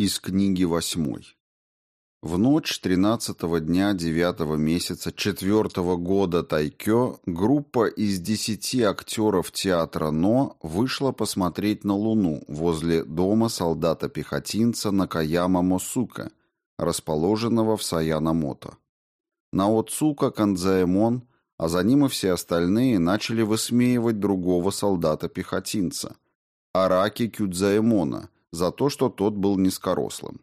Из книги восьмой. В ночь 13 дня 9 месяца 4 года Тайкё группа из 10 актеров театра НО вышла посмотреть на Луну возле дома солдата-пехотинца Накаяма Мосука, расположенного в Саянамото. Наоцука Канзаэмон, а за ним и все остальные начали высмеивать другого солдата-пехотинца, Араки Кюдзаэмона – за то, что тот был низкорослым.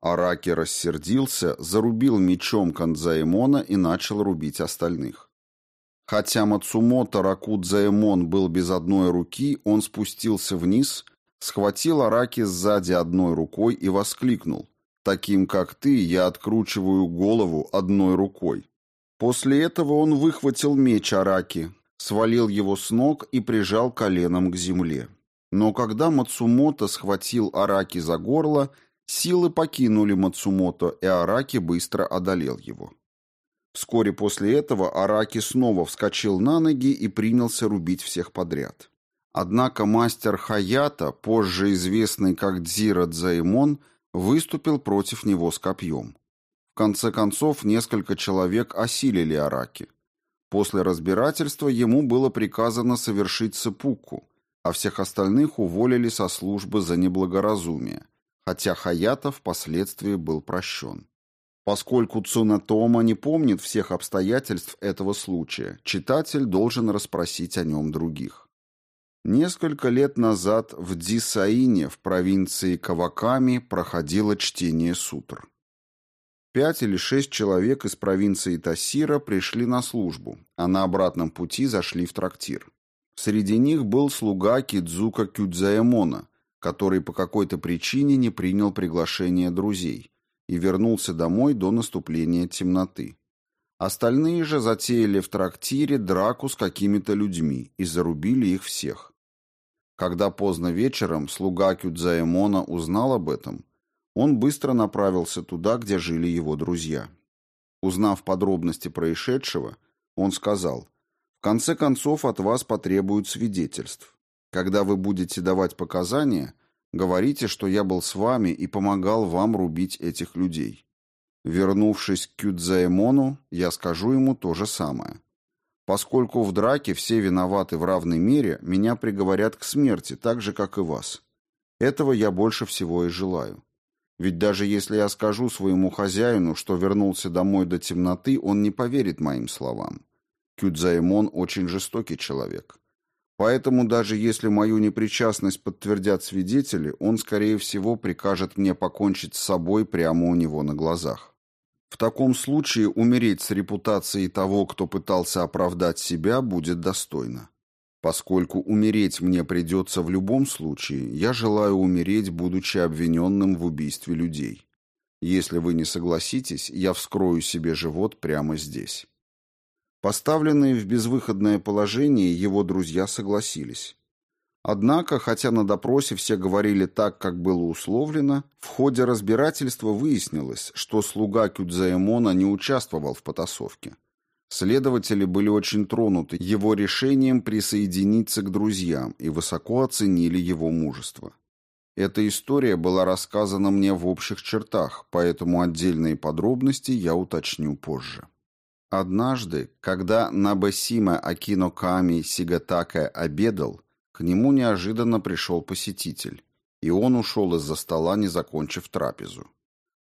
Араки рассердился, зарубил мечом Канзаэмона и начал рубить остальных. Хотя Мацумото Ракудзаэмон был без одной руки, он спустился вниз, схватил Араки сзади одной рукой и воскликнул. «Таким, как ты, я откручиваю голову одной рукой». После этого он выхватил меч Араки, свалил его с ног и прижал коленом к земле. Но когда Мацумото схватил Араки за горло, силы покинули Мацумото, и Араки быстро одолел его. Вскоре после этого Араки снова вскочил на ноги и принялся рубить всех подряд. Однако мастер Хаята, позже известный как Дзира Дзаимон, выступил против него с копьем. В конце концов, несколько человек осилили Араки. После разбирательства ему было приказано совершить сепуку, а всех остальных уволили со службы за неблагоразумие, хотя Хаята впоследствии был прощен. Поскольку Цунатома не помнит всех обстоятельств этого случая, читатель должен расспросить о нем других. Несколько лет назад в Дисаине в провинции Каваками проходило чтение сутр. Пять или шесть человек из провинции Тасира пришли на службу, а на обратном пути зашли в трактир. Среди них был слуга Кидзука Кюдзаэмона, который по какой-то причине не принял приглашение друзей и вернулся домой до наступления темноты. Остальные же затеяли в трактире драку с какими-то людьми и зарубили их всех. Когда поздно вечером слуга Кюдзаэмона узнал об этом, он быстро направился туда, где жили его друзья. Узнав подробности происшедшего, он сказал – конце концов, от вас потребуют свидетельств. Когда вы будете давать показания, говорите, что я был с вами и помогал вам рубить этих людей. Вернувшись к Кюдзаэмону, я скажу ему то же самое. Поскольку в драке все виноваты в равной мере, меня приговорят к смерти, так же, как и вас. Этого я больше всего и желаю. Ведь даже если я скажу своему хозяину, что вернулся домой до темноты, он не поверит моим словам. Кюдзаймон очень жестокий человек. Поэтому даже если мою непричастность подтвердят свидетели, он, скорее всего, прикажет мне покончить с собой прямо у него на глазах. В таком случае умереть с репутацией того, кто пытался оправдать себя, будет достойно. Поскольку умереть мне придется в любом случае, я желаю умереть, будучи обвиненным в убийстве людей. Если вы не согласитесь, я вскрою себе живот прямо здесь. Поставленные в безвыходное положение, его друзья согласились. Однако, хотя на допросе все говорили так, как было условлено, в ходе разбирательства выяснилось, что слуга Кюдзаэмона не участвовал в потасовке. Следователи были очень тронуты его решением присоединиться к друзьям и высоко оценили его мужество. Эта история была рассказана мне в общих чертах, поэтому отдельные подробности я уточню позже. Однажды, когда Набасима Акино Ками Сигатака обедал, к нему неожиданно пришел посетитель, и он ушел из-за стола, не закончив трапезу.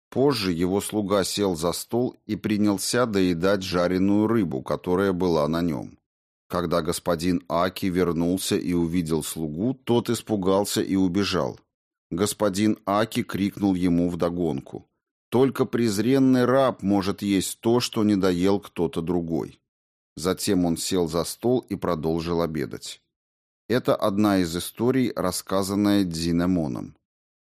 Позже его слуга сел за стол и принялся доедать жареную рыбу, которая была на нем. Когда господин Аки вернулся и увидел слугу, тот испугался и убежал. Господин Аки крикнул ему вдогонку. Только презренный раб может есть то, что не доел кто-то другой. Затем он сел за стол и продолжил обедать. Это одна из историй, рассказанная Дзинемоном.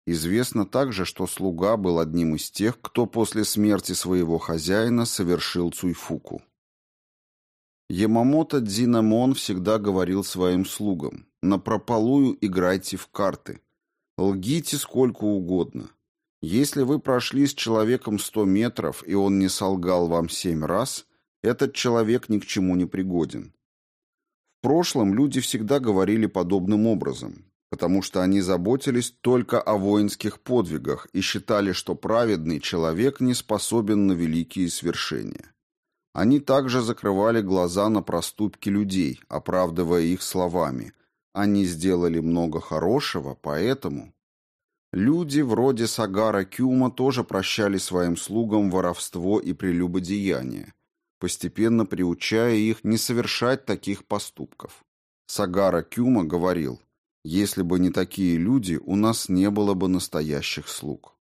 Известно также, что слуга был одним из тех, кто после смерти своего хозяина совершил цуйфуку. Ямамото Дзинемон всегда говорил своим слугам «Напропалую играйте в карты. Лгите сколько угодно. Если вы прошли с человеком сто метров, и он не солгал вам семь раз, этот человек ни к чему не пригоден. В прошлом люди всегда говорили подобным образом. потому что они заботились только о воинских подвигах и считали, что праведный человек не способен на великие свершения. Они также закрывали глаза на проступки людей, оправдывая их словами. Они сделали много хорошего, поэтому... Люди вроде Сагара Кюма тоже прощали своим слугам воровство и прелюбодеяние, постепенно приучая их не совершать таких поступков. Сагара Кюма говорил, если бы не такие люди, у нас не было бы настоящих слуг.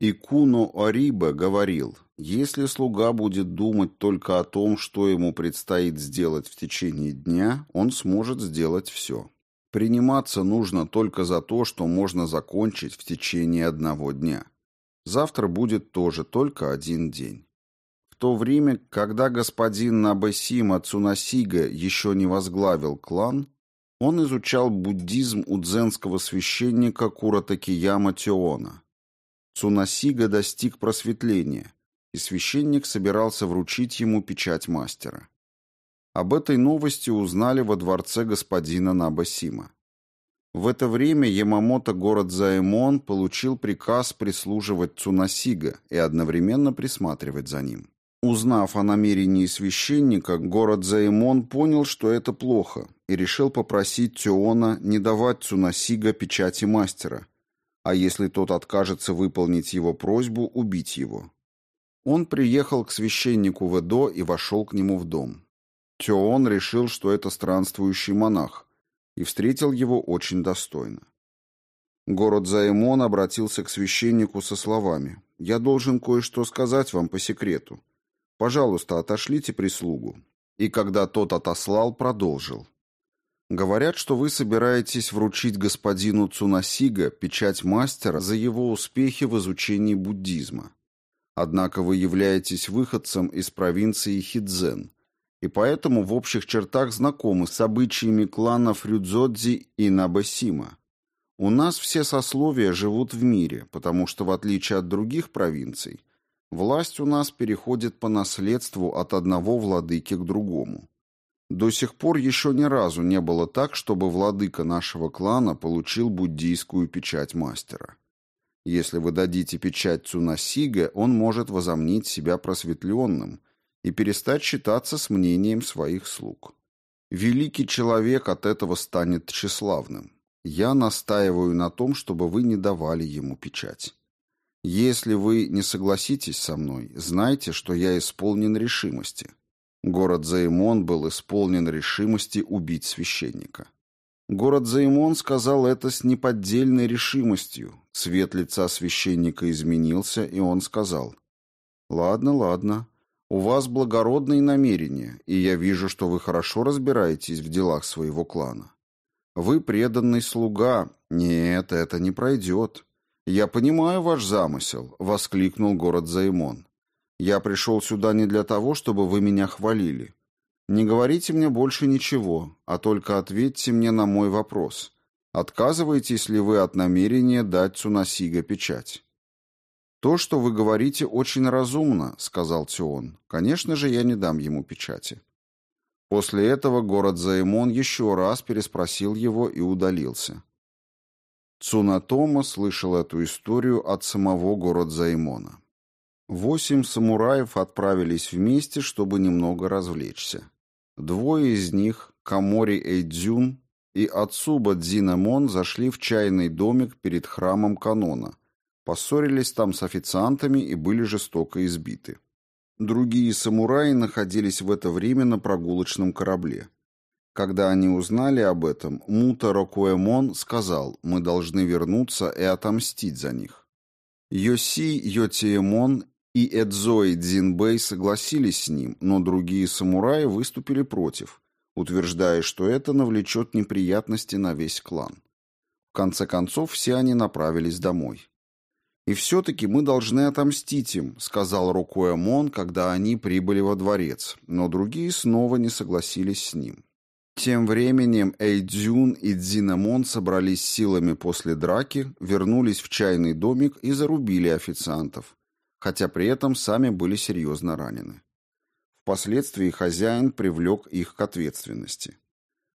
И Куно Орибе говорил, если слуга будет думать только о том, что ему предстоит сделать в течение дня, он сможет сделать все. Приниматься нужно только за то, что можно закончить в течение одного дня. Завтра будет тоже только один день. В то время, когда господин Набесима Цунасига еще не возглавил клан, он изучал буддизм у дзенского священника Куратакияма Теона – Цунасига достиг просветления, и священник собирался вручить ему печать мастера. Об этой новости узнали во дворце господина Набасима. В это время Ямамото город Заэмон получил приказ прислуживать Цунасига и одновременно присматривать за ним. Узнав о намерении священника, город Заэмон понял, что это плохо, и решил попросить Теона не давать Цунасига печати мастера, а если тот откажется выполнить его просьбу, убить его. Он приехал к священнику Ведо и вошел к нему в дом. Теон решил, что это странствующий монах, и встретил его очень достойно. Город Заэмон обратился к священнику со словами «Я должен кое-что сказать вам по секрету. Пожалуйста, отошлите прислугу». И когда тот отослал, продолжил. Говорят, что вы собираетесь вручить господину Цунасига печать мастера за его успехи в изучении буддизма. Однако вы являетесь выходцем из провинции Хидзен, и поэтому в общих чертах знакомы с обычаями кланов Рюдзодзи и Набасима. У нас все сословия живут в мире, потому что, в отличие от других провинций, власть у нас переходит по наследству от одного владыки к другому. До сих пор еще ни разу не было так, чтобы владыка нашего клана получил буддийскую печать мастера. Если вы дадите печать Цунасиге, он может возомнить себя просветленным и перестать считаться с мнением своих слуг. Великий человек от этого станет тщеславным. Я настаиваю на том, чтобы вы не давали ему печать. Если вы не согласитесь со мной, знайте, что я исполнен решимости. Город Заимон был исполнен решимости убить священника. Город Заимон сказал это с неподдельной решимостью. Цвет лица священника изменился, и он сказал, «Ладно, ладно, у вас благородные намерения, и я вижу, что вы хорошо разбираетесь в делах своего клана. Вы преданный слуга. Нет, это не пройдет. Я понимаю ваш замысел», — воскликнул город Заимон. Я пришел сюда не для того, чтобы вы меня хвалили. Не говорите мне больше ничего, а только ответьте мне на мой вопрос. Отказываетесь ли вы от намерения дать Цунасига печать? То, что вы говорите, очень разумно, сказал Тион. Конечно же, я не дам ему печати. После этого город Заимон еще раз переспросил его и удалился. Цунатома слышал эту историю от самого города Заимона. Восемь самураев отправились вместе, чтобы немного развлечься. Двое из них, Камори Эйдзюн и Ацуба Дзинамон, зашли в чайный домик перед храмом канона, поссорились там с официантами и были жестоко избиты. Другие самураи находились в это время на прогулочном корабле. Когда они узнали об этом, Мута Рокуэмон сказал, мы должны вернуться и отомстить за них. Йоси Йотиэмон и Эдзо Дзинбэй согласились с ним, но другие самураи выступили против, утверждая, что это навлечет неприятности на весь клан. В конце концов, все они направились домой. «И все-таки мы должны отомстить им», — сказал Рокуэмон, когда они прибыли во дворец, но другие снова не согласились с ним. Тем временем Эйдзюн и Дзинамон собрались силами после драки, вернулись в чайный домик и зарубили официантов, хотя при этом сами были серьезно ранены. Впоследствии хозяин привлек их к ответственности.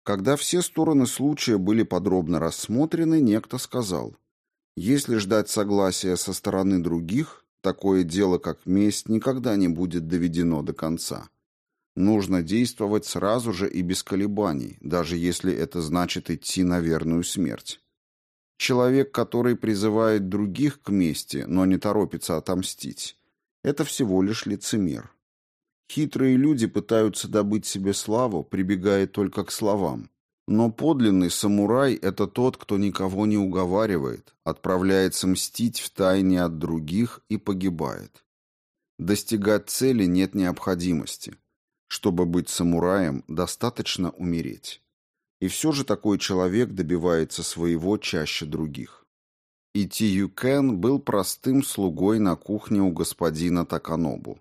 Когда все стороны случая были подробно рассмотрены, некто сказал, если ждать согласия со стороны других, такое дело, как месть, никогда не будет доведено до конца. Нужно действовать сразу же и без колебаний, даже если это значит идти на верную смерть. Человек, который призывает других к мести, но не торопится отомстить, это всего лишь лицемер. Хитрые люди пытаются добыть себе славу, прибегая только к словам. Но подлинный самурай – это тот, кто никого не уговаривает, отправляется мстить в тайне от других и погибает. Достигать цели нет необходимости. Чтобы быть самураем, достаточно умереть. И все же такой человек добивается своего чаще других. Ити Юкен был простым слугой на кухне у господина Таканобу.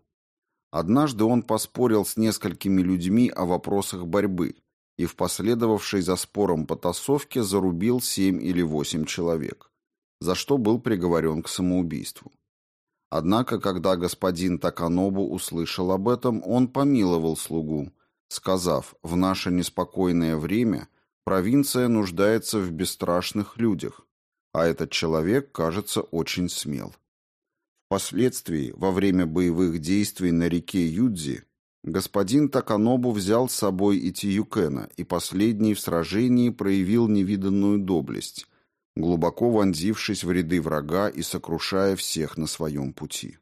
Однажды он поспорил с несколькими людьми о вопросах борьбы и в последовавшей за спором потасовке зарубил семь или восемь человек, за что был приговорен к самоубийству. Однако, когда господин Таканобу услышал об этом, он помиловал слугу, сказав, в наше неспокойное время провинция нуждается в бесстрашных людях, а этот человек, кажется, очень смел. Впоследствии, во время боевых действий на реке Юдзи, господин Таканобу взял с собой Итиюкена, и последний в сражении проявил невиданную доблесть, глубоко вонзившись в ряды врага и сокрушая всех на своем пути.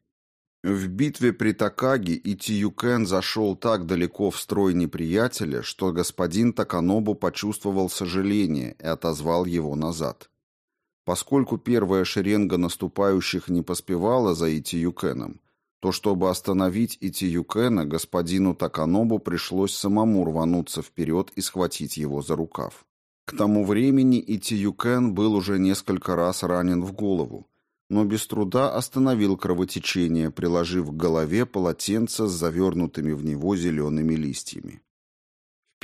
В битве при Такаге Итиюкен зашел так далеко в строй неприятеля, что господин Таканобу почувствовал сожаление и отозвал его назад. Поскольку первая шеренга наступающих не поспевала за Итиюкеном, то чтобы остановить Итиюкена, господину Таканобу пришлось самому рвануться вперед и схватить его за рукав. К тому времени Итиюкен был уже несколько раз ранен в голову, но без труда остановил кровотечение, приложив к голове полотенце с завернутыми в него зелеными листьями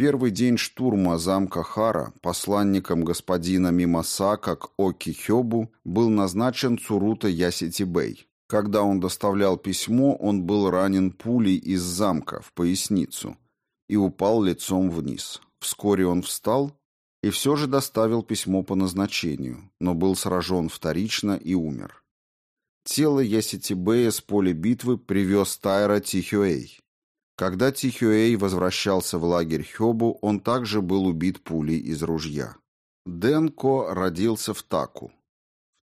первый день штурма замка Хара посланником господина Мимасака к Оки Хёбу был назначен Цурута Яситибей. Когда он доставлял письмо, он был ранен пулей из замка в поясницу и упал лицом вниз. Вскоре он встал и все же доставил письмо по назначению, но был сражен вторично и умер. Тело Яситибея с поля битвы привез Тайра Тихюэй, когда Тихюэй возвращался в лагерь Хёбу, он также был убит пулей из ружья. Денко родился в Таку.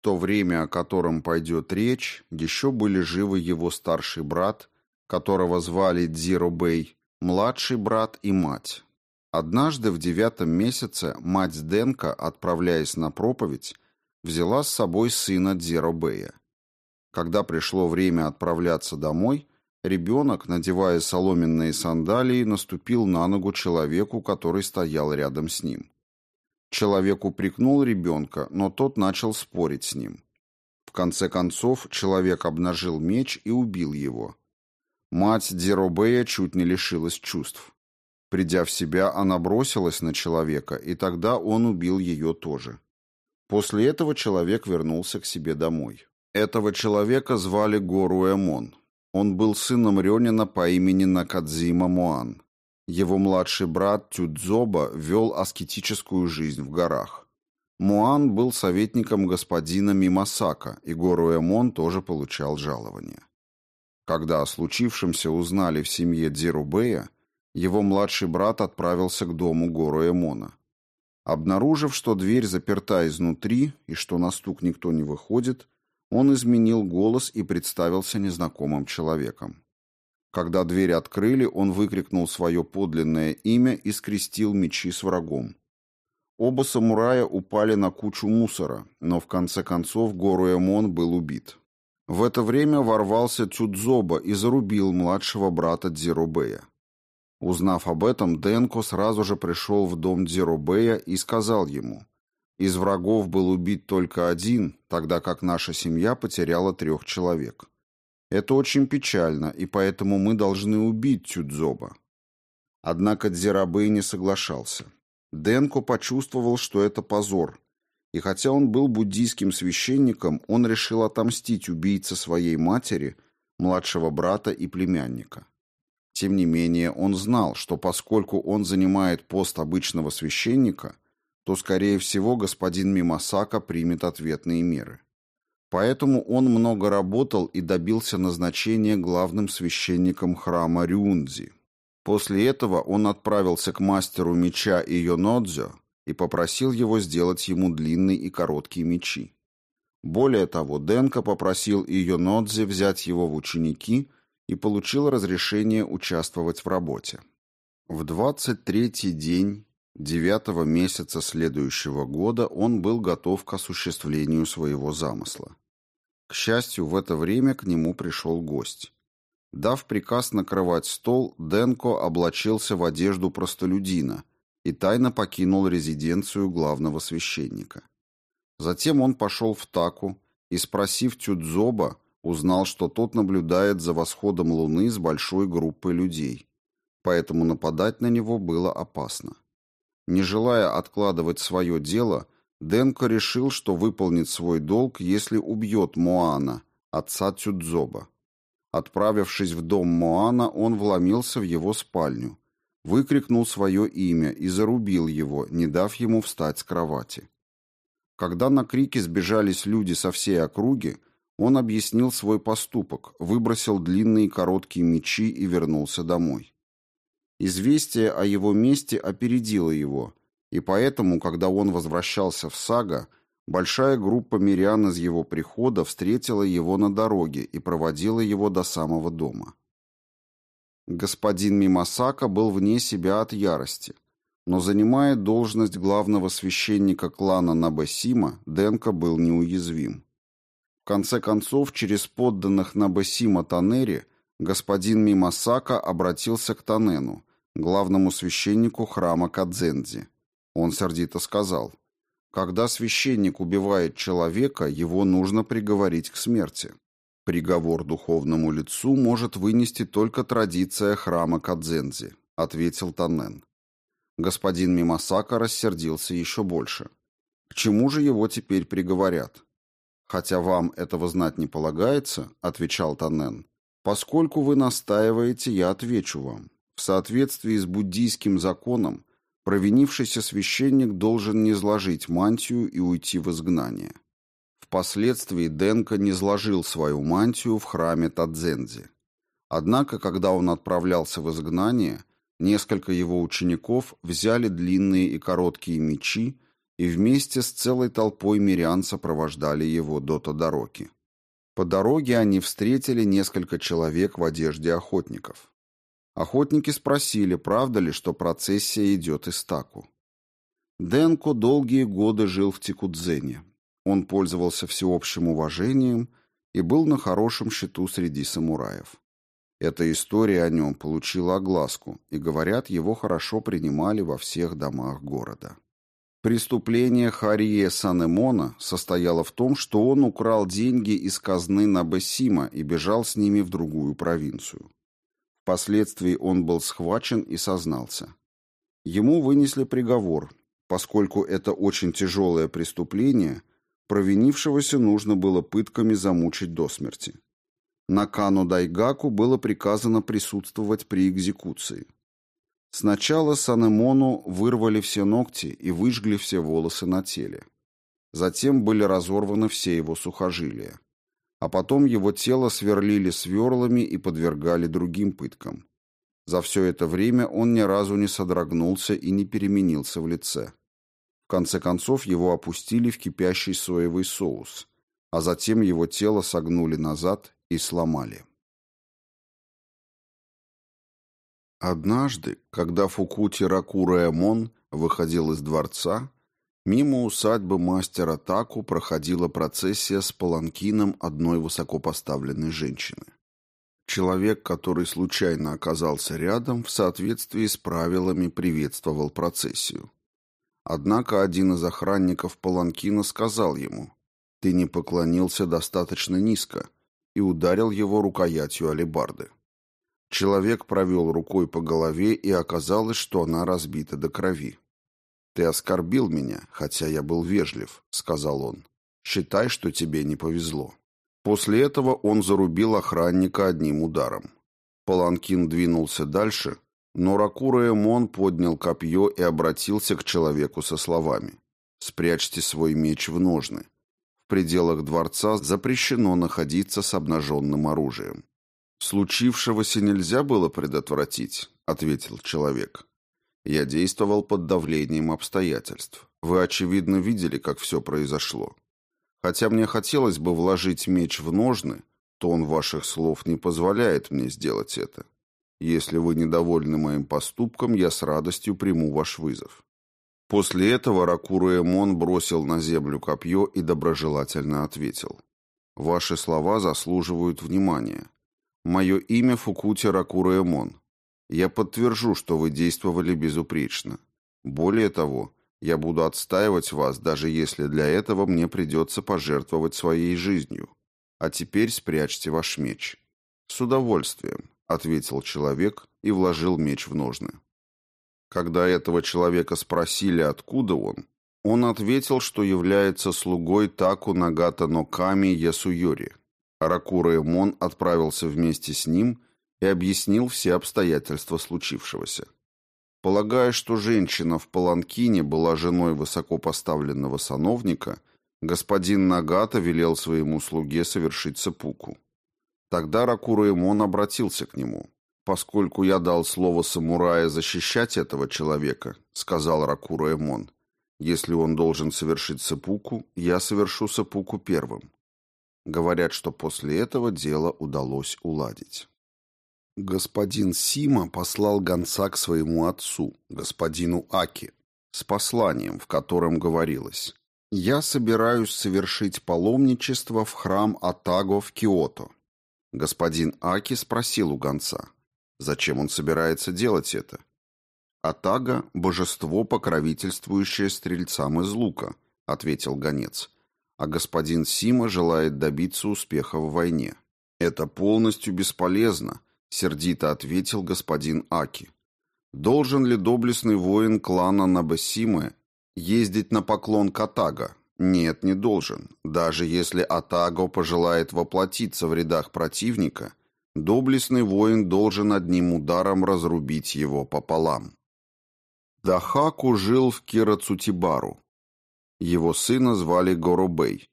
То время, о котором пойдет речь, еще были живы его старший брат, которого звали Дзиро Бэй, младший брат и мать. Однажды в девятом месяце мать Денка, отправляясь на проповедь, взяла с собой сына Дзиро Бэя. Когда пришло время отправляться домой, Ребенок, надевая соломенные сандалии, наступил на ногу человеку, который стоял рядом с ним. Человек упрекнул ребенка, но тот начал спорить с ним. В конце концов, человек обнажил меч и убил его. Мать Деробея чуть не лишилась чувств. Придя в себя, она бросилась на человека, и тогда он убил ее тоже. После этого человек вернулся к себе домой. Этого человека звали Гору Эмон. Он был сыном Рёнина по имени Накадзима Муан. Его младший брат Тюдзоба вел аскетическую жизнь в горах. Муан был советником господина Мимасака, и Гору Эмон тоже получал жалование. Когда о случившемся узнали в семье Дзирубея, его младший брат отправился к дому Гору Эмона. Обнаружив, что дверь заперта изнутри и что на стук никто не выходит, он изменил голос и представился незнакомым человеком. Когда дверь открыли, он выкрикнул свое подлинное имя и скрестил мечи с врагом. Оба самурая упали на кучу мусора, но в конце концов Гору Эмон был убит. В это время ворвался Цюдзоба и зарубил младшего брата Дзиробея. Узнав об этом, Денко сразу же пришел в дом Дзиробея и сказал ему, из врагов был убит только один, тогда как наша семья потеряла трех человек. Это очень печально, и поэтому мы должны убить Тюдзоба. Однако Дзирабэй не соглашался. Денко почувствовал, что это позор, и хотя он был буддийским священником, он решил отомстить убийце своей матери, младшего брата и племянника. Тем не менее, он знал, что поскольку он занимает пост обычного священника, то, скорее всего, господин Мимасака примет ответные меры. Поэтому он много работал и добился назначения главным священником храма Рюнзи. После этого он отправился к мастеру меча Ийонодзё и попросил его сделать ему длинные и короткие мечи. Более того, Денко попросил Ийонодзе взять его в ученики и получил разрешение участвовать в работе. В 23-й день девятого месяца следующего года он был готов к осуществлению своего замысла. К счастью, в это время к нему пришел гость. Дав приказ накрывать стол, Денко облачился в одежду простолюдина и тайно покинул резиденцию главного священника. Затем он пошел в Таку и, спросив Тюдзоба, узнал, что тот наблюдает за восходом луны с большой группой людей, поэтому нападать на него было опасно. Не желая откладывать свое дело, Денко решил, что выполнит свой долг, если убьет Моана, отца Тюдзоба. Отправившись в дом Моана, он вломился в его спальню, выкрикнул свое имя и зарубил его, не дав ему встать с кровати. Когда на крики сбежались люди со всей округи, он объяснил свой поступок, выбросил длинные короткие мечи и вернулся домой. Известие о его месте опередило его, и поэтому, когда он возвращался в Сага, большая группа мирян из его прихода встретила его на дороге и проводила его до самого дома. Господин Мимасака был вне себя от ярости, но занимая должность главного священника клана Набасима, Денка был неуязвим. В конце концов, через подданных Набасима Танери, господин Мимасака обратился к Танену, главному священнику храма Кадзензи. Он сердито сказал, «Когда священник убивает человека, его нужно приговорить к смерти. Приговор духовному лицу может вынести только традиция храма Кадзензи», ответил Танен. Господин Мимасака рассердился еще больше. «К чему же его теперь приговорят?» «Хотя вам этого знать не полагается», — отвечал Танен. «Поскольку вы настаиваете, я отвечу вам. В соответствии с буддийским законом, провинившийся священник должен не сложить мантию и уйти в изгнание. Впоследствии Денка не сложил свою мантию в храме Тадзензи. Однако, когда он отправлялся в изгнание, несколько его учеников взяли длинные и короткие мечи и вместе с целой толпой мирян сопровождали его до Тодороки. По дороге они встретили несколько человек в одежде охотников. Охотники спросили, правда ли, что процессия идет из Таку. Денко долгие годы жил в Тикудзене. Он пользовался всеобщим уважением и был на хорошем счету среди самураев. Эта история о нем получила огласку, и, говорят, его хорошо принимали во всех домах города. Преступление Харие Санемона состояло в том, что он украл деньги из казны Набесима и бежал с ними в другую провинцию. Впоследствии он был схвачен и сознался. Ему вынесли приговор, поскольку это очень тяжелое преступление, провинившегося нужно было пытками замучить до смерти. Накану Дайгаку было приказано присутствовать при экзекуции. Сначала Санемону вырвали все ногти и выжгли все волосы на теле. Затем были разорваны все его сухожилия а потом его тело сверлили сверлами и подвергали другим пыткам. За все это время он ни разу не содрогнулся и не переменился в лице. В конце концов его опустили в кипящий соевый соус, а затем его тело согнули назад и сломали. Однажды, когда Фукути Ракура Эмон выходил из дворца, Мимо усадьбы мастера Таку проходила процессия с паланкином одной высокопоставленной женщины. Человек, который случайно оказался рядом, в соответствии с правилами приветствовал процессию. Однако один из охранников паланкина сказал ему «Ты не поклонился достаточно низко» и ударил его рукоятью алебарды. Человек провел рукой по голове, и оказалось, что она разбита до крови. «Ты оскорбил меня, хотя я был вежлив», — сказал он. «Считай, что тебе не повезло». После этого он зарубил охранника одним ударом. Паланкин двинулся дальше, но Ракура Эмон поднял копье и обратился к человеку со словами «Спрячьте свой меч в ножны. В пределах дворца запрещено находиться с обнаженным оружием». «Случившегося нельзя было предотвратить», — ответил человек. «Я действовал под давлением обстоятельств. Вы, очевидно, видели, как все произошло. Хотя мне хотелось бы вложить меч в ножны, Тон ваших слов не позволяет мне сделать это. Если вы недовольны моим поступком, я с радостью приму ваш вызов». После этого Ракура Эмон бросил на землю копье и доброжелательно ответил. «Ваши слова заслуживают внимания. Мое имя Фукути Ракура Эмон. Я подтвержу, что вы действовали безупречно. Более того, я буду отстаивать вас, даже если для этого мне придется пожертвовать своей жизнью. А теперь спрячьте ваш меч. С удовольствием, ответил человек и вложил меч в ножны. Когда этого человека спросили, откуда он, он ответил, что является слугой Таку Нагата Ноками Ясуйори. Ракура Эмон отправился вместе с ним и объяснил все обстоятельства случившегося. Полагая, что женщина в Паланкине была женой высокопоставленного сановника, господин Нагата велел своему слуге совершить сапуку. Тогда Ракураэмон обратился к нему. «Поскольку я дал слово самурая защищать этого человека», — сказал Ракураэмон, «если он должен совершить сапуку, я совершу сапуку первым». Говорят, что после этого дело удалось уладить. Господин Сима послал гонца к своему отцу, господину Аки, с посланием, в котором говорилось я собираюсь совершить паломничество в храм Атаго в Киото. Господин Аки спросил у гонца, зачем он собирается делать это. Атага – божество, покровительствующее стрельцам из лука, ответил гонец, а господин Сима желает добиться успеха в войне. Это полностью бесполезно, сердито ответил господин Аки. Должен ли доблестный воин клана Набасимы Ездить на поклон к Атаго? Нет, не должен. Даже если Атаго пожелает воплотиться в рядах противника, доблестный воин должен одним ударом разрубить его пополам. Дахаку жил в Кирацутибару. Его сына звали Горобей.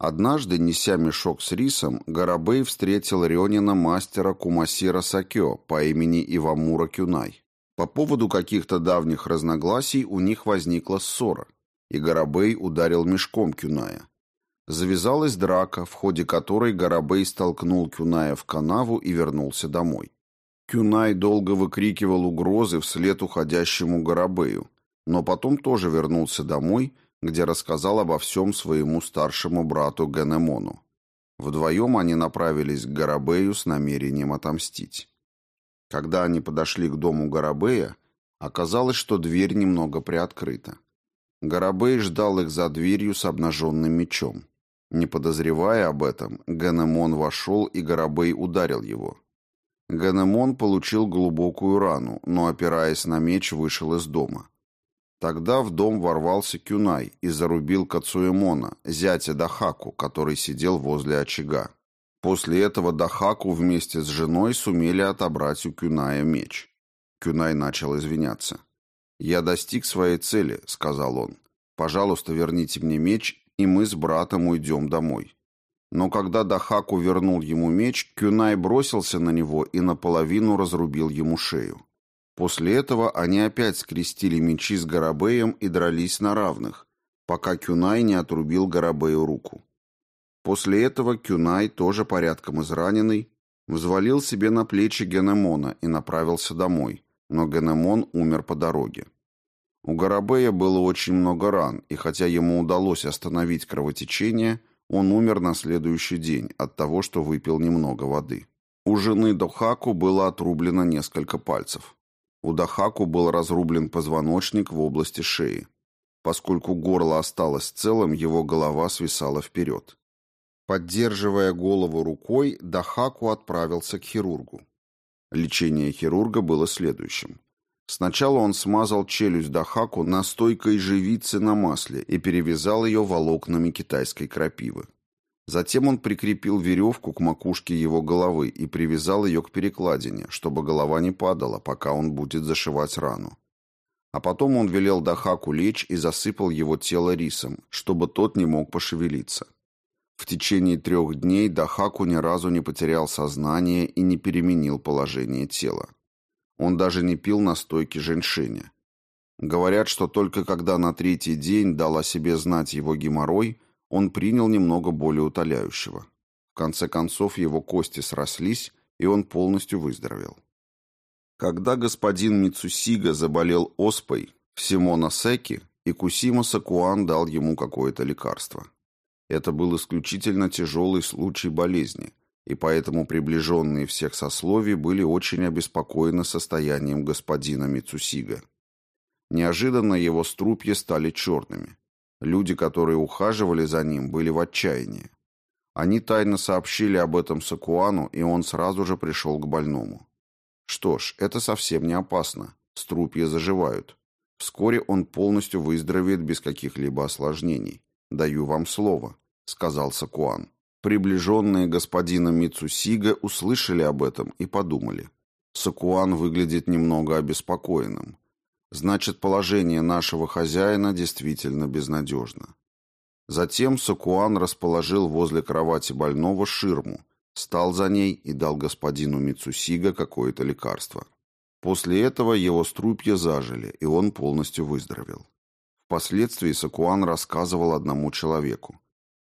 Однажды, неся мешок с рисом, Горобей встретил Рёнина мастера Кумасира Сакё по имени Ивамура Кюнай. По поводу каких-то давних разногласий у них возникла ссора, и Горобей ударил мешком Кюная. Завязалась драка, в ходе которой Горобей столкнул Кюная в канаву и вернулся домой. Кюнай долго выкрикивал угрозы вслед уходящему Горобею, но потом тоже вернулся домой, где рассказал обо всем своему старшему брату Генемону. Вдвоем они направились к Горобею с намерением отомстить. Когда они подошли к дому Гарабея, оказалось, что дверь немного приоткрыта. Гарабей ждал их за дверью с обнаженным мечом. Не подозревая об этом, Ганемон вошел, и Гарабей ударил его. Ганемон получил глубокую рану, но, опираясь на меч, вышел из дома. Тогда в дом ворвался Кюнай и зарубил Кацуэмона, зятя Дахаку, который сидел возле очага. После этого Дахаку вместе с женой сумели отобрать у Кюная меч. Кюнай начал извиняться. «Я достиг своей цели», — сказал он. «Пожалуйста, верните мне меч, и мы с братом уйдем домой». Но когда Дахаку вернул ему меч, Кюнай бросился на него и наполовину разрубил ему шею. После этого они опять скрестили мечи с Гарабеем и дрались на равных, пока Кюнай не отрубил Гарабею руку. После этого Кюнай, тоже порядком израненный, взвалил себе на плечи Генемона и направился домой, но Генемон умер по дороге. У Гарабея было очень много ран, и хотя ему удалось остановить кровотечение, он умер на следующий день от того, что выпил немного воды. У жены Дохаку было отрублено несколько пальцев. У Дахаку был разрублен позвоночник в области шеи. Поскольку горло осталось целым, его голова свисала вперед. Поддерживая голову рукой, Дахаку отправился к хирургу. Лечение хирурга было следующим. Сначала он смазал челюсть Дахаку настойкой живицы на масле и перевязал ее волокнами китайской крапивы. Затем он прикрепил веревку к макушке его головы и привязал ее к перекладине, чтобы голова не падала, пока он будет зашивать рану. А потом он велел Дахаку лечь и засыпал его тело рисом, чтобы тот не мог пошевелиться. В течение трех дней Дахаку ни разу не потерял сознание и не переменил положение тела. Он даже не пил настойки женьшеня. Говорят, что только когда на третий день дал о себе знать его геморрой, он принял немного более утоляющего. В конце концов его кости срослись, и он полностью выздоровел. Когда господин Мицусига заболел оспой в Симоносеки, Икусима Сакуан дал ему какое-то лекарство. Это был исключительно тяжелый случай болезни, и поэтому приближенные всех сословий были очень обеспокоены состоянием господина Мицусига. Неожиданно его струпья стали черными. Люди, которые ухаживали за ним, были в отчаянии. Они тайно сообщили об этом Сакуану, и он сразу же пришел к больному. Что ж, это совсем не опасно. Струпья заживают. Вскоре он полностью выздоровеет без каких-либо осложнений. Даю вам слово, сказал Сакуан. Приближенные господина Мицусига услышали об этом и подумали. Сакуан выглядит немного обеспокоенным. Значит, положение нашего хозяина действительно безнадежно. Затем Сакуан расположил возле кровати больного ширму, стал за ней и дал господину Мицусига какое-то лекарство. После этого его струпья зажили, и он полностью выздоровел. Впоследствии Сакуан рассказывал одному человеку.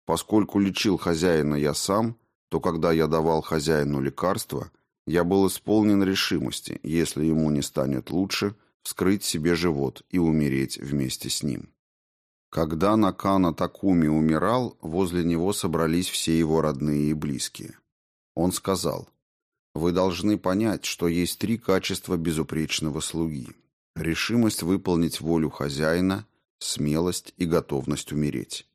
Поскольку лечил хозяина я сам, то когда я давал хозяину лекарство, я был исполнен решимости, если ему не станет лучше – вскрыть себе живот и умереть вместе с ним. Когда Накана Такуми умирал, возле него собрались все его родные и близкие. Он сказал, «Вы должны понять, что есть три качества безупречного слуги. Решимость выполнить волю хозяина, смелость и готовность умереть».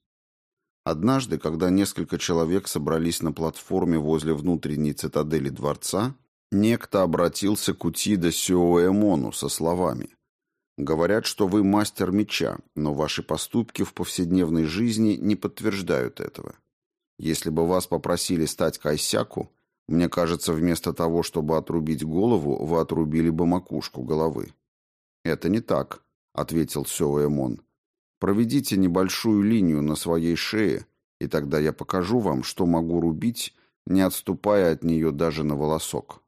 Однажды, когда несколько человек собрались на платформе возле внутренней цитадели дворца, Некто обратился к Утида Сюоэмону со словами «Говорят, что вы мастер меча, но ваши поступки в повседневной жизни не подтверждают этого. Если бы вас попросили стать кайсяку, мне кажется, вместо того, чтобы отрубить голову, вы отрубили бы макушку головы». «Это не так», — ответил Сюоэмон. «Проведите небольшую линию на своей шее, и тогда я покажу вам, что могу рубить, не отступая от нее даже на волосок».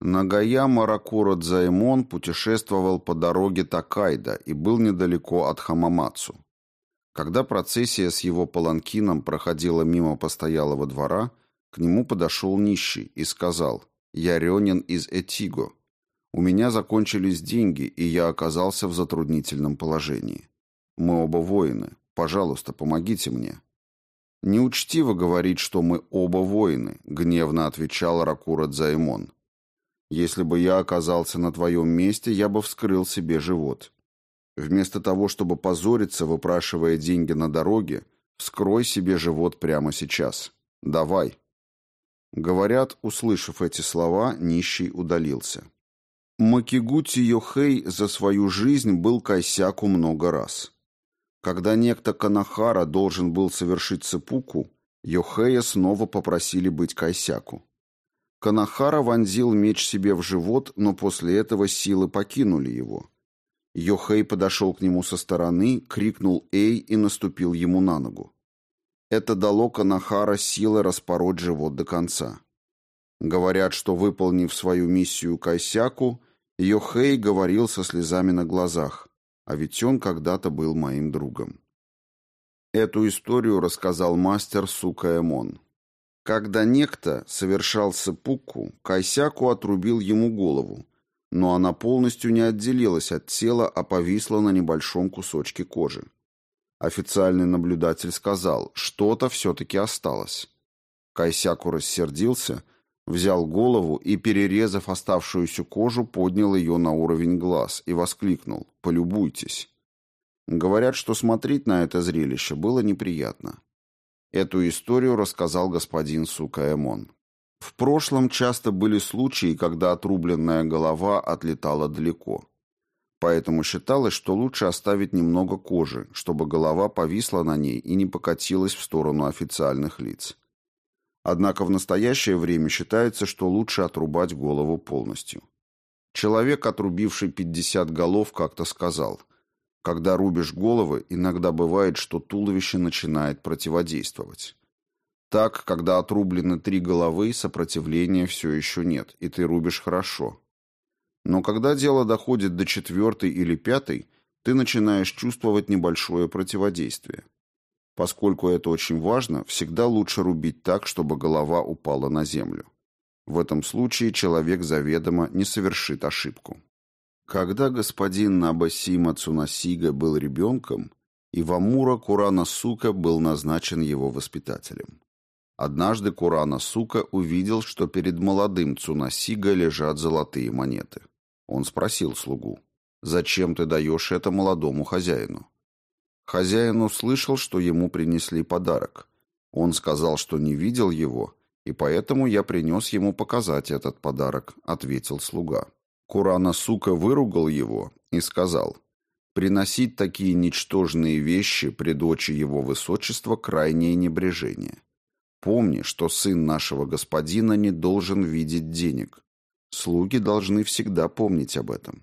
Нагаяма Ракура Дзаймон путешествовал по дороге Такайда и был недалеко от Хамамацу. Когда процессия с его паланкином проходила мимо постоялого двора, к нему подошел нищий и сказал «Я Рёнин из Этиго. У меня закончились деньги, и я оказался в затруднительном положении. Мы оба воины. Пожалуйста, помогите мне». «Неучтиво говорить, что мы оба воины», — гневно отвечал Ракура Дзаймон. Если бы я оказался на твоем месте, я бы вскрыл себе живот. Вместо того, чтобы позориться, выпрашивая деньги на дороге, вскрой себе живот прямо сейчас. Давай. Говорят, услышав эти слова, нищий удалился. Макигути Йохей за свою жизнь был косяку много раз. Когда некто Канахара должен был совершить цепуку, Йохея снова попросили быть косяку. Канахара вонзил меч себе в живот, но после этого силы покинули его. Йохей подошел к нему со стороны, крикнул «Эй!» и наступил ему на ногу. Это дало Канахара силы распороть живот до конца. Говорят, что, выполнив свою миссию Кайсяку, Йохей говорил со слезами на глазах, а ведь он когда-то был моим другом. Эту историю рассказал мастер Сукаэмон. Когда некто совершал сеппуку, Кайсяку отрубил ему голову, но она полностью не отделилась от тела, а повисла на небольшом кусочке кожи. Официальный наблюдатель сказал, что-то все-таки осталось. Кайсяку рассердился, взял голову и, перерезав оставшуюся кожу, поднял ее на уровень глаз и воскликнул «Полюбуйтесь». Говорят, что смотреть на это зрелище было неприятно. Эту историю рассказал господин Сукаэмон. В прошлом часто были случаи, когда отрубленная голова отлетала далеко. Поэтому считалось, что лучше оставить немного кожи, чтобы голова повисла на ней и не покатилась в сторону официальных лиц. Однако в настоящее время считается, что лучше отрубать голову полностью. Человек, отрубивший 50 голов, как-то сказал, «Когда рубишь головы, иногда бывает, что туловище начинает противодействовать. Так, когда отрублены три головы, сопротивления все еще нет, и ты рубишь хорошо. Но когда дело доходит до четвертой или пятой, ты начинаешь чувствовать небольшое противодействие. Поскольку это очень важно, всегда лучше рубить так, чтобы голова упала на землю. В этом случае человек заведомо не совершит ошибку. Когда господин Набасима Цунасига был ребенком, Ивамура Курана Сука был назначен его воспитателем. Однажды Курана Сука увидел, что перед молодым Цунасига лежат золотые монеты. Он спросил слугу, «Зачем ты даешь это молодому хозяину?» Хозяин услышал, что ему принесли подарок. Он сказал, что не видел его, и поэтому я принес ему показать этот подарок, ответил слуга. Курана Сука выругал его и сказал, «Приносить такие ничтожные вещи при дочи его высочества крайнее небрежение. Помни, что сын нашего господина не должен видеть денег. Слуги должны всегда помнить об этом.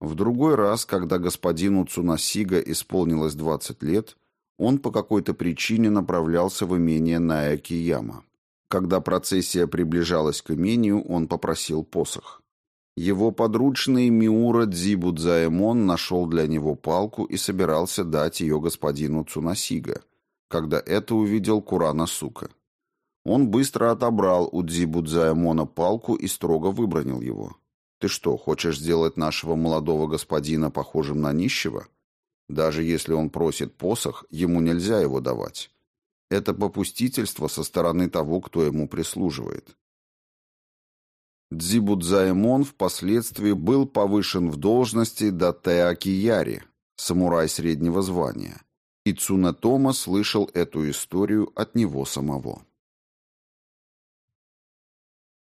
В другой раз, когда господину Цунасига исполнилось 20 лет, он по какой-то причине направлялся в имение Наякияма. Когда процессия приближалась к имению, он попросил посох. Его подручный Миура Дзибудзаэмон нашел для него палку и собирался дать ее господину Цунасига – когда это увидел Курана Сука. Он быстро отобрал у Дзибудзаэмона палку и строго выбронил его. «Ты что, хочешь сделать нашего молодого господина похожим на нищего? Даже если он просит посох, ему нельзя его давать. Это попустительство со стороны того, кто ему прислуживает». Дзибудзаэмон впоследствии был повышен в должности до Теакияри, самурай среднего звания, и Цунатома слышал эту историю от него самого.